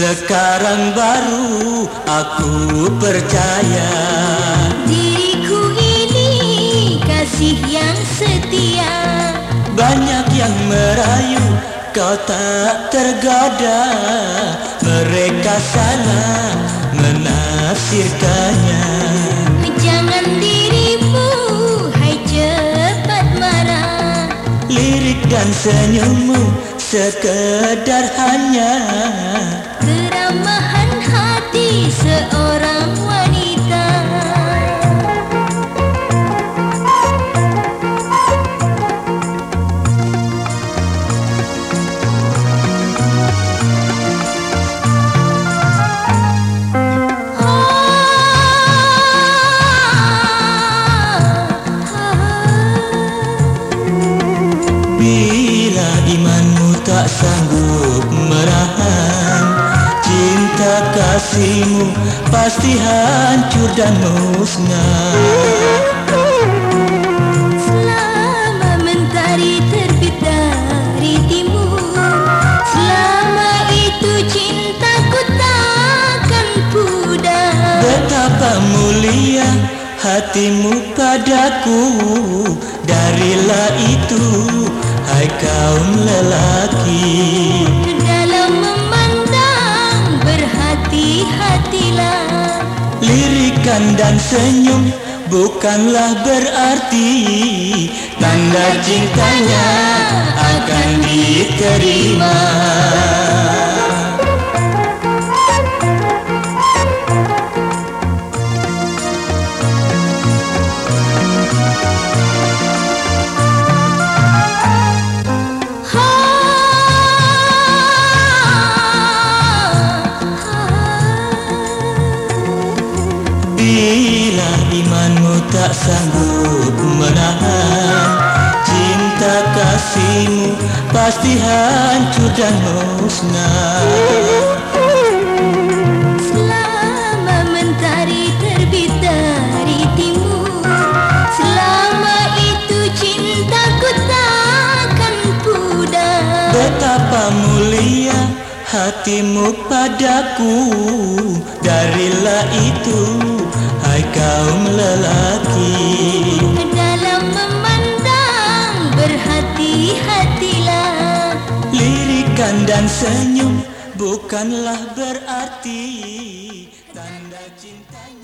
Sekarang baru aku percaya. Diriku ini kasih yang setia. Banyak yang merayu kau tak tergoda. Mereka salah menafsirkannya. Jangan dirimu hai cepat marah. Lirik dan senyummu sekedar hanya Keramahan hati seorang kasihmu pasti hancur dan musnah. Mulia hatimu padaku Darilah itu hai kaum lelaki Lirikan dan senyum bukanlah berarti Tanda cintanya akan diterima imanmu tak sanggup menahan. Cinta kasihmu pasti hancur dan musnah. Selama mentari terbit dari timur Selama itu cintaku takkan pudar. Betapa mulia hatimu padaku Darilah itu berhati-hatilah Lirikan dan senyum bukanlah berarti Tanda cintanya